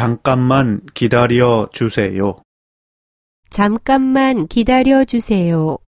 잠깐만 기다려 주세요. 잠깐만 기다려 주세요.